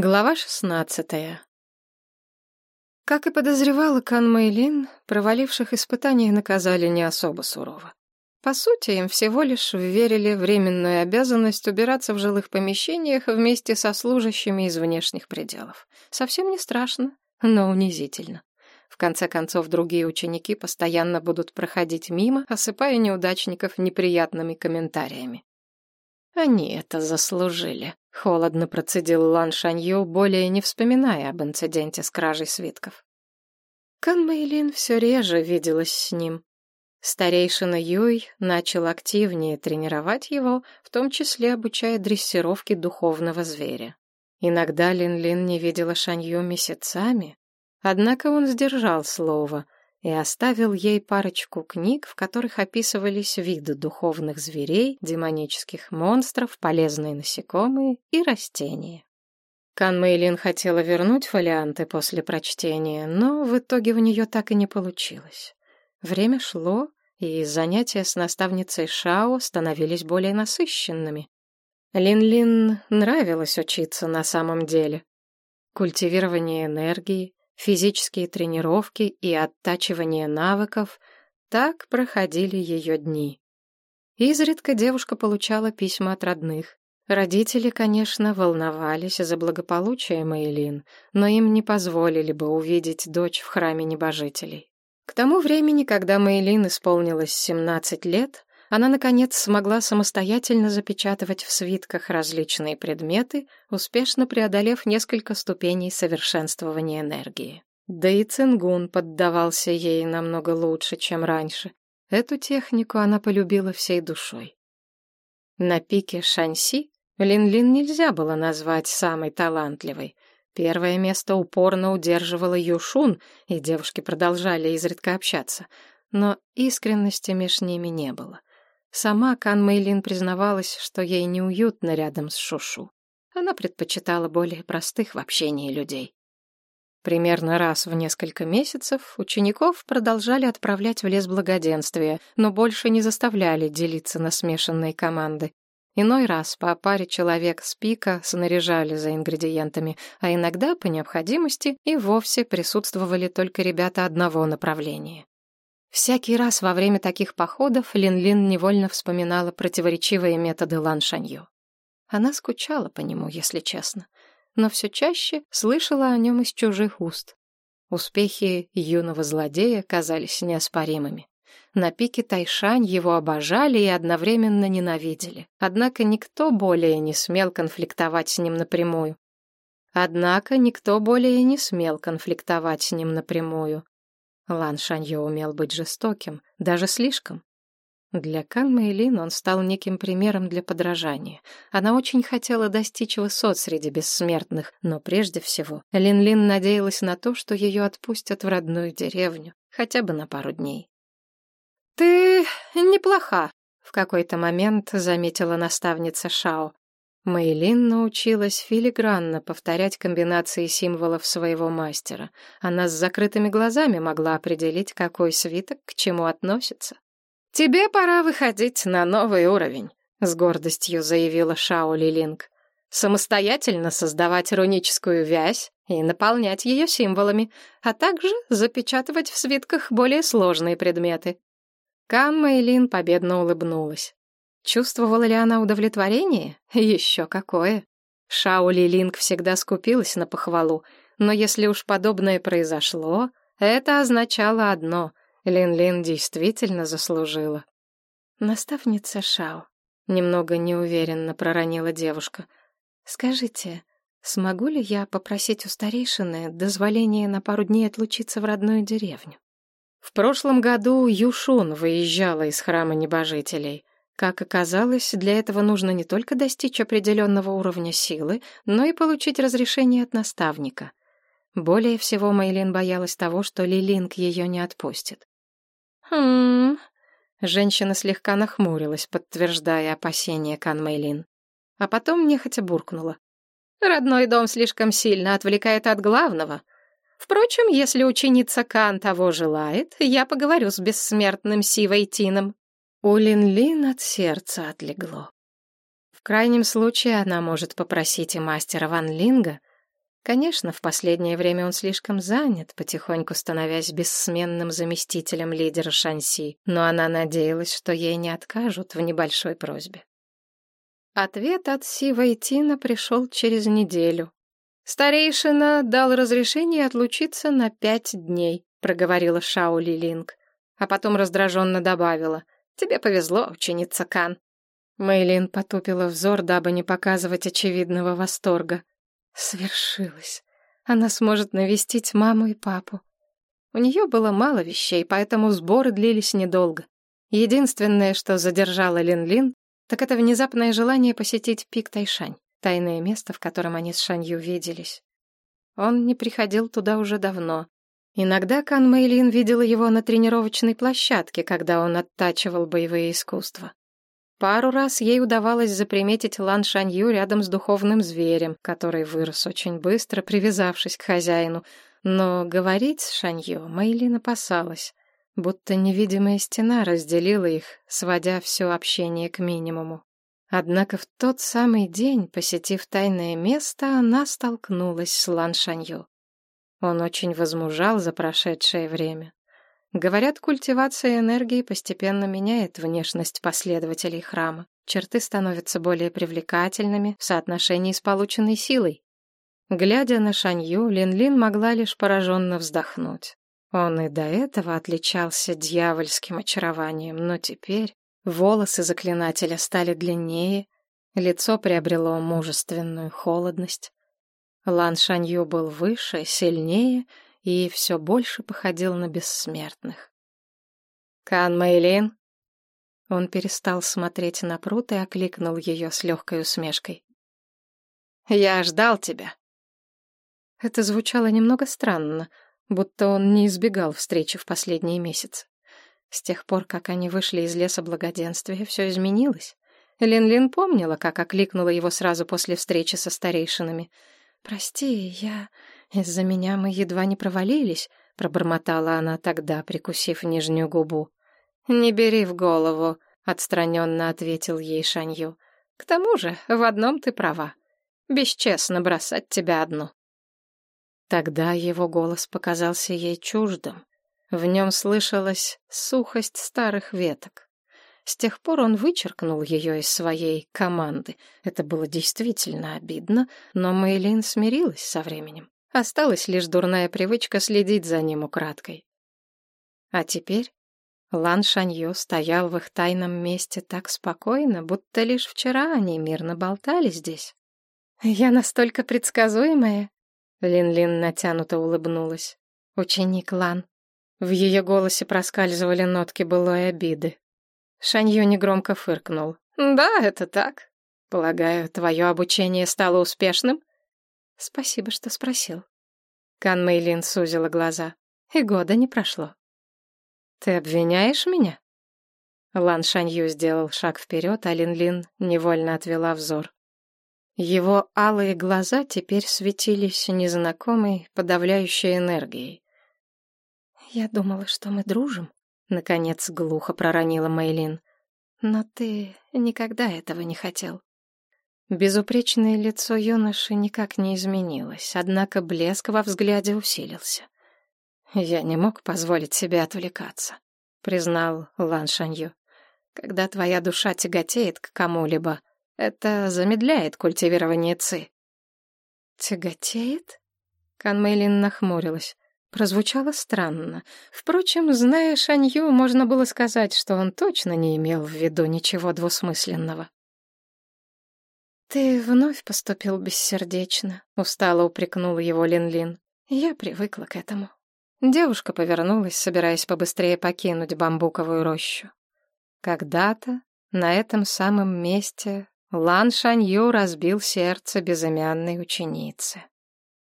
Глава шестнадцатая. Как и подозревала Кан Мэйлин, проваливших испытаний наказали не особо сурово. По сути, им всего лишь вверили временную обязанность убираться в жилых помещениях вместе со служащими из внешних пределов. Совсем не страшно, но унизительно. В конце концов, другие ученики постоянно будут проходить мимо, осыпая неудачников неприятными комментариями. Они это заслужили. Холодно процедил Лан Шанью, более не вспоминая об инциденте с кражей свитков. Кан Мэйлин все реже виделась с ним. Старейшина Юй начал активнее тренировать его, в том числе обучая дрессировке духовного зверя. Иногда Лин-Лин не видела Шанью месяцами, однако он сдержал слово — и оставил ей парочку книг, в которых описывались виды духовных зверей, демонических монстров, полезные насекомые и растения. Кан Мэйлин хотела вернуть фолианты после прочтения, но в итоге у нее так и не получилось. Время шло, и занятия с наставницей Шао становились более насыщенными. Лин-Лин нравилось учиться на самом деле. Культивирование энергии, физические тренировки и оттачивание навыков — так проходили ее дни. Изредка девушка получала письма от родных. Родители, конечно, волновались за благополучие Мэйлин, но им не позволили бы увидеть дочь в храме небожителей. К тому времени, когда Мэйлин исполнилось 17 лет, она, наконец, смогла самостоятельно запечатывать в свитках различные предметы, успешно преодолев несколько ступеней совершенствования энергии. Да и цингун поддавался ей намного лучше, чем раньше. Эту технику она полюбила всей душой. На пике Шанси Лин-Лин нельзя было назвать самой талантливой. Первое место упорно удерживала Юшун, и девушки продолжали изредка общаться. Но искренности меж ними не было. Сама Кан Мэйлин признавалась, что ей неуютно рядом с Шушу. Она предпочитала более простых в общении людей. Примерно раз в несколько месяцев учеников продолжали отправлять в лес благоденствия, но больше не заставляли делиться на смешанные команды. Иной раз по паре человек с пика снаряжали за ингредиентами, а иногда, по необходимости, и вовсе присутствовали только ребята одного направления. Всякий раз во время таких походов Лин-Лин невольно вспоминала противоречивые методы Лан Шанью. Она скучала по нему, если честно, но все чаще слышала о нем из чужих уст. Успехи юного злодея казались неоспоримыми. На пике Тайшань его обожали и одновременно ненавидели. Однако никто более не смел конфликтовать с ним напрямую. Однако никто более не смел конфликтовать с ним напрямую. Лан Шаньо умел быть жестоким, даже слишком. Для Кан Мэйлин он стал неким примером для подражания. Она очень хотела достичь высот среди бессмертных, но прежде всего Лин-Лин надеялась на то, что ее отпустят в родную деревню, хотя бы на пару дней. «Ты неплоха», — в какой-то момент заметила наставница Шао. Мэйлин научилась филигранно повторять комбинации символов своего мастера. Она с закрытыми глазами могла определить, какой свиток к чему относится. «Тебе пора выходить на новый уровень», — с гордостью заявила Шао Лилинг. «Самостоятельно создавать руническую вязь и наполнять ее символами, а также запечатывать в свитках более сложные предметы». Кан Мэйлин победно улыбнулась. Чувствовала ли она удовлетворение? Еще какое. Шаули Линк всегда скупилась на похвалу, но если уж подобное произошло, это означало одно — Лин-Лин действительно заслужила. «Наставница Шао», — немного неуверенно проронила девушка, — «скажите, смогу ли я попросить у старейшины дозволения на пару дней отлучиться в родную деревню?» В прошлом году Юшун выезжала из храма небожителей. Как оказалось, для этого нужно не только достичь определенного уровня силы, но и получить разрешение от наставника. Более всего Мейлин боялась того, что Лилинг ее не отпустит. «Хм...» Женщина слегка нахмурилась, подтверждая опасения Кан Мейлин. А потом нехотя буркнула. «Родной дом слишком сильно отвлекает от главного. Впрочем, если ученица Кан того желает, я поговорю с бессмертным Сивой Тином». У Лин-Лин от сердца отлегло. В крайнем случае она может попросить и мастера Ван Линга, Конечно, в последнее время он слишком занят, потихоньку становясь бессменным заместителем лидера Шанси, но она надеялась, что ей не откажут в небольшой просьбе. Ответ от Си Вайтина пришел через неделю. «Старейшина дал разрешение отлучиться на пять дней», — проговорила Шао Лилинг, а потом раздраженно добавила. «Тебе повезло, ученица Кан». Мэйлин потупила взор, дабы не показывать очевидного восторга. Свершилось. Она сможет навестить маму и папу. У нее было мало вещей, поэтому сборы длились недолго. Единственное, что задержало Лин-Лин, так это внезапное желание посетить пик Тайшань, тайное место, в котором они с Шанью виделись. Он не приходил туда уже давно. Иногда Кан Мэйлин видела его на тренировочной площадке, когда он оттачивал боевые искусства. Пару раз ей удавалось заприметить Лан Шанью рядом с духовным зверем, который вырос очень быстро, привязавшись к хозяину. Но говорить с Шанью Мэйлин опасалась, будто невидимая стена разделила их, сводя все общение к минимуму. Однако в тот самый день, посетив тайное место, она столкнулась с Лан Шанью. Он очень возмужал за прошедшее время. Говорят, культивация энергии постепенно меняет внешность последователей храма. Черты становятся более привлекательными в соотношении с полученной силой. Глядя на Шанью, Лин-Лин могла лишь пораженно вздохнуть. Он и до этого отличался дьявольским очарованием, но теперь волосы заклинателя стали длиннее, лицо приобрело мужественную холодность. Лан Шанью был выше, сильнее — и все больше походил на бессмертных. «Кан Мэйлин?» Он перестал смотреть на пруд и окликнул ее с легкой усмешкой. «Я ждал тебя». Это звучало немного странно, будто он не избегал встречи в последние месяцы. С тех пор, как они вышли из леса благоденствия, все изменилось. Лин-Лин помнила, как окликнула его сразу после встречи со старейшинами. «Прости, я... «Из-за меня мы едва не провалились», — пробормотала она тогда, прикусив нижнюю губу. «Не бери в голову», — отстраненно ответил ей Шанью. «К тому же в одном ты права. Бесчестно бросать тебя одну». Тогда его голос показался ей чуждым. В нем слышалась сухость старых веток. С тех пор он вычеркнул ее из своей команды. Это было действительно обидно, но Мэйлин смирилась со временем. Осталась лишь дурная привычка следить за ним украдкой. А теперь Лан Шаньё стоял в их тайном месте так спокойно, будто лишь вчера они мирно болтали здесь. «Я настолько предсказуемая?» Лин-Лин натянуто улыбнулась. «Ученик Лан». В ее голосе проскальзывали нотки былой обиды. Шаньё негромко фыркнул. «Да, это так. Полагаю, твое обучение стало успешным?» Спасибо, что спросил. Кан Мэйлин сузила глаза. И года не прошло. Ты обвиняешь меня? Лан Шанью сделал шаг вперед, а Лин Лин невольно отвела взор. Его алые глаза теперь светились незнакомой, подавляющей энергией. «Я думала, что мы дружим», — наконец глухо проронила Мэйлин. «Но ты никогда этого не хотел». Безупречное лицо юноши никак не изменилось, однако блеск во взгляде усилился. «Я не мог позволить себе отвлекаться», — признал Лан Шанью. «Когда твоя душа тяготеет к кому-либо, это замедляет культивирование ци». «Тяготеет?» Кан Мэйлин нахмурилась. Прозвучало странно. Впрочем, зная Шанью, можно было сказать, что он точно не имел в виду ничего двусмысленного. «Ты вновь поступил бессердечно», — устало упрекнула его Лин-Лин. «Я привыкла к этому». Девушка повернулась, собираясь побыстрее покинуть бамбуковую рощу. Когда-то на этом самом месте Лан Шанью разбил сердце безымянной ученицы.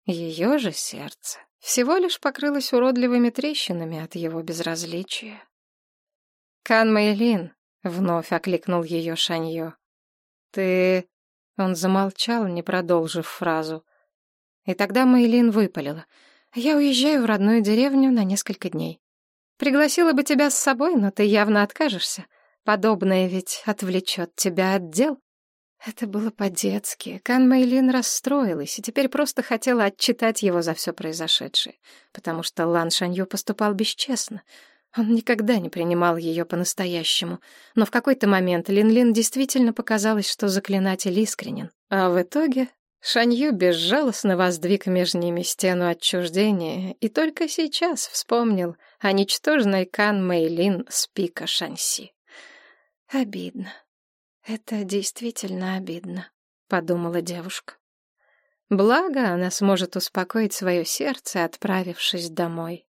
Ее же сердце всего лишь покрылось уродливыми трещинами от его безразличия. «Кан Мэйлин», — вновь окликнул ее Шанью, — «ты он замолчал, не продолжив фразу. И тогда Мэйлин выпалила. «Я уезжаю в родную деревню на несколько дней. Пригласила бы тебя с собой, но ты явно откажешься. Подобное ведь отвлечет тебя от дел». Это было по-детски. Кан Мэйлин расстроилась и теперь просто хотела отчитать его за все произошедшее, потому что Лан Шанью поступал бесчестно. Он никогда не принимал ее по-настоящему, но в какой-то момент Лин-Лин действительно показалось, что заклинатель искренен. А в итоге Шанью безжалостно воздвиг между ними стену отчуждения и только сейчас вспомнил о ничтожной Кан Мэйлин с пика Шанси. Обидно. Это действительно обидно, подумала девушка. Благо, она сможет успокоить свое сердце, отправившись домой.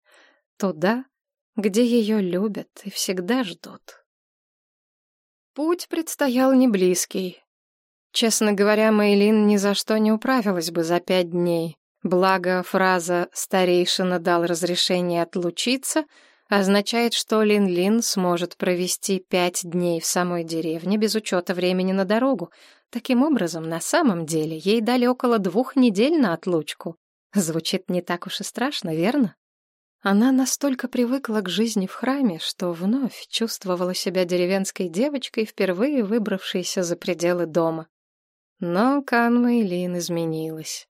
Туда, где ее любят и всегда ждут. Путь предстоял не близкий. Честно говоря, Мейлин ни за что не управилась бы за пять дней. Благо, фраза «старейшина дал разрешение отлучиться» означает, что Лин-Лин сможет провести пять дней в самой деревне без учета времени на дорогу. Таким образом, на самом деле, ей дали около двух недель на отлучку. Звучит не так уж и страшно, верно? Она настолько привыкла к жизни в храме, что вновь чувствовала себя деревенской девочкой, впервые выбравшейся за пределы дома. Но Канма Илин изменилась.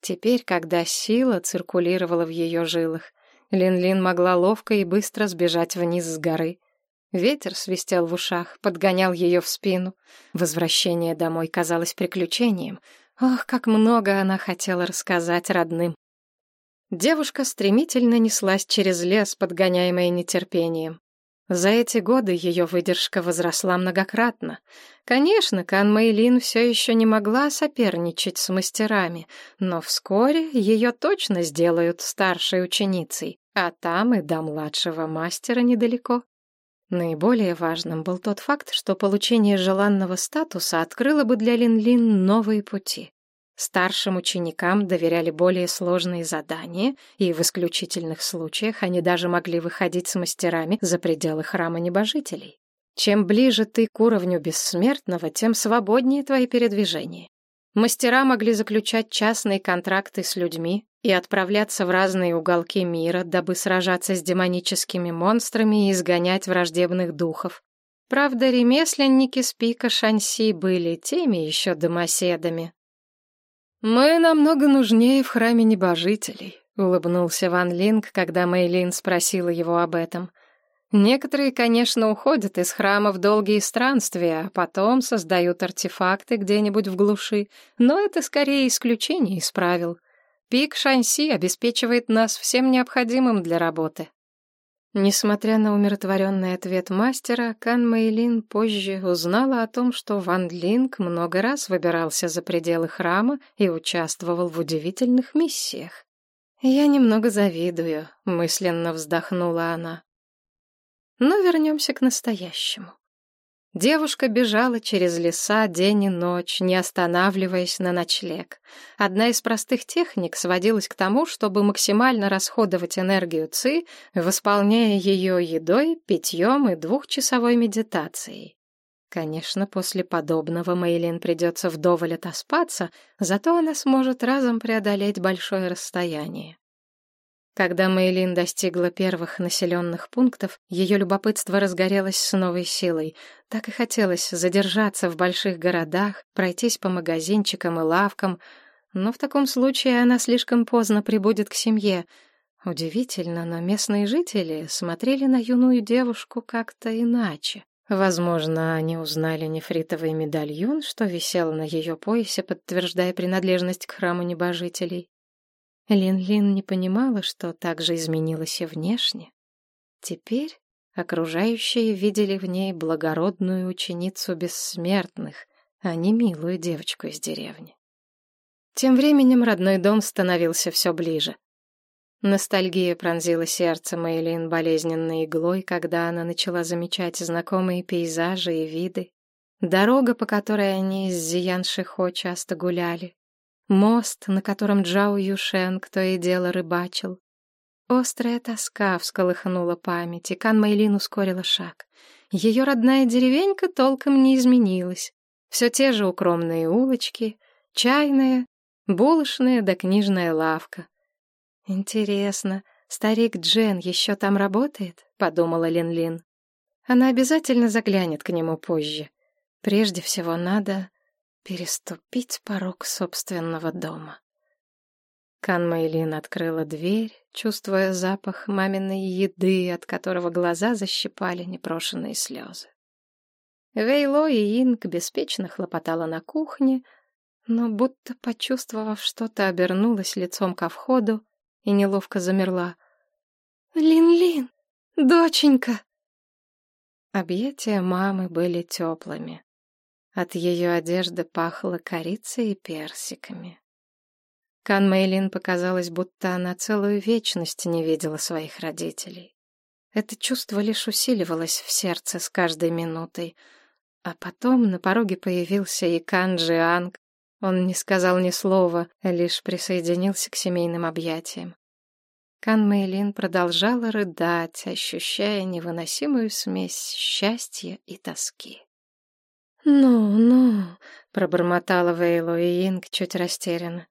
Теперь, когда сила циркулировала в ее жилах, Лин-Лин могла ловко и быстро сбежать вниз с горы. Ветер свистел в ушах, подгонял ее в спину. Возвращение домой казалось приключением. Ох, как много она хотела рассказать родным. Девушка стремительно неслась через лес, подгоняемая нетерпением. За эти годы ее выдержка возросла многократно. Конечно, Кан Мэйлин все еще не могла соперничать с мастерами, но вскоре ее точно сделают старшей ученицей. А там и до младшего мастера недалеко. Наиболее важным был тот факт, что получение желанного статуса открыло бы для Лин-Лин новые пути. Старшим ученикам доверяли более сложные задания, и в исключительных случаях они даже могли выходить с мастерами за пределы храма небожителей. Чем ближе ты к уровню бессмертного, тем свободнее твои передвижения. Мастера могли заключать частные контракты с людьми и отправляться в разные уголки мира, дабы сражаться с демоническими монстрами и изгонять враждебных духов. Правда, ремесленники с пика Шанси были теми еще домоседами. «Мы намного нужнее в храме небожителей», — улыбнулся Ван Линг, когда Мэйлин спросила его об этом. Некоторые, конечно, уходят из храма в долгие странствия, а потом создают артефакты где-нибудь в глуши, но это скорее исключение из правил. Пик Шанси обеспечивает нас всем необходимым для работы. Несмотря на умиротворенный ответ мастера, Кан Мэйлин позже узнала о том, что Ван Линг много раз выбирался за пределы храма и участвовал в удивительных миссиях. «Я немного завидую», — мысленно вздохнула она. Но вернемся к настоящему. Девушка бежала через леса день и ночь, не останавливаясь на ночлег. Одна из простых техник сводилась к тому, чтобы максимально расходовать энергию ЦИ, восполняя ее едой, питьем и двухчасовой медитацией. Конечно, после подобного Мейлин придется вдоволь отоспаться, зато она сможет разом преодолеть большое расстояние. Когда Мейлин достигла первых населенных пунктов, ее любопытство разгорелось с новой силой. Так и хотелось задержаться в больших городах, пройтись по магазинчикам и лавкам, но в таком случае она слишком поздно прибудет к семье. Удивительно, но местные жители смотрели на юную девушку как-то иначе. Возможно, они узнали нефритовый медальон, что висел на ее поясе, подтверждая принадлежность к храму небожителей. Лин-Лин не понимала, что так же изменилась и внешне. Теперь окружающие видели в ней благородную ученицу бессмертных, а не милую девочку из деревни. Тем временем родной дом становился все ближе. Ностальгия пронзила сердце Мэйлин болезненной иглой, когда она начала замечать знакомые пейзажи и виды. Дорога, по которой они с Зиян Шихо часто гуляли, Мост, на котором Джао Юшен кто и дело рыбачил. Острая тоска всколыхнула память, и Кан Мэйлин ускорила шаг. Ее родная деревенька толком не изменилась. Все те же укромные улочки, чайная, булочная да книжная лавка. «Интересно, старик Джен еще там работает?» — подумала Лин-Лин. Она обязательно заглянет к нему позже. Прежде всего надо переступить порог собственного дома. Кан Мэйлин открыла дверь, чувствуя запах маминой еды, от которого глаза защипали непрошенные слезы. Вейло и Инг беспечно хлопотала на кухне, но будто почувствовав что-то, обернулась лицом ко входу и неловко замерла. «Лин-Лин, доченька!» Объятия мамы были теплыми. От ее одежды пахло корицей и персиками. Кан Мэйлин показалось, будто она целую вечность не видела своих родителей. Это чувство лишь усиливалось в сердце с каждой минутой. А потом на пороге появился и Кан Джианг. Он не сказал ни слова, лишь присоединился к семейным объятиям. Кан Мэйлин продолжала рыдать, ощущая невыносимую смесь счастья и тоски. «Ну, ну», — пробормотала Вейло и Инг чуть растерянно.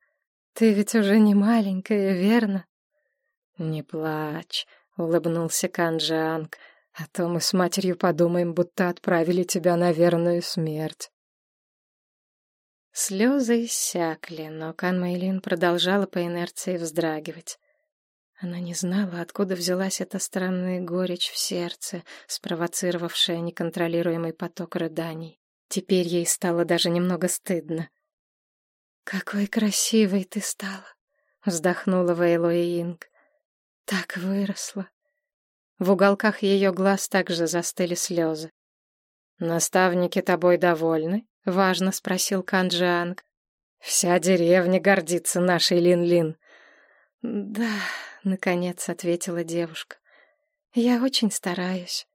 «Ты ведь уже не маленькая, верно?» «Не плачь», — улыбнулся Канджианг, «а то мы с матерью подумаем, будто отправили тебя на верную смерть». Слезы иссякли, но Кан Мэйлин продолжала по инерции вздрагивать. Она не знала, откуда взялась эта странная горечь в сердце, спровоцировавшая неконтролируемый поток рыданий. Теперь ей стало даже немного стыдно. «Какой красивой ты стала!» — вздохнула Вейлои Инг. «Так выросла!» В уголках ее глаз также застыли слезы. «Наставники тобой довольны?» — важно спросил Канджианг. «Вся деревня гордится нашей Лин-Лин». «Да», — наконец ответила девушка. «Я очень стараюсь.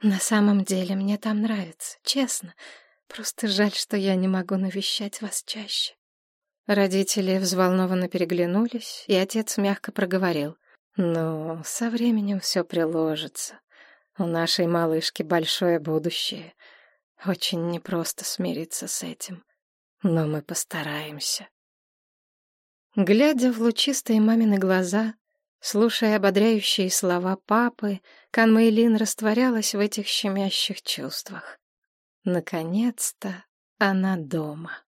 На самом деле мне там нравится, честно. Просто жаль, что я не могу навещать вас чаще». Родители взволнованно переглянулись, и отец мягко проговорил. «Ну, со временем все приложится. У нашей малышки большое будущее. Очень непросто смириться с этим. Но мы постараемся». Глядя в лучистые мамины глаза, Слушая ободряющие слова папы, Канмейлин растворялась в этих щемящих чувствах. Наконец-то она дома.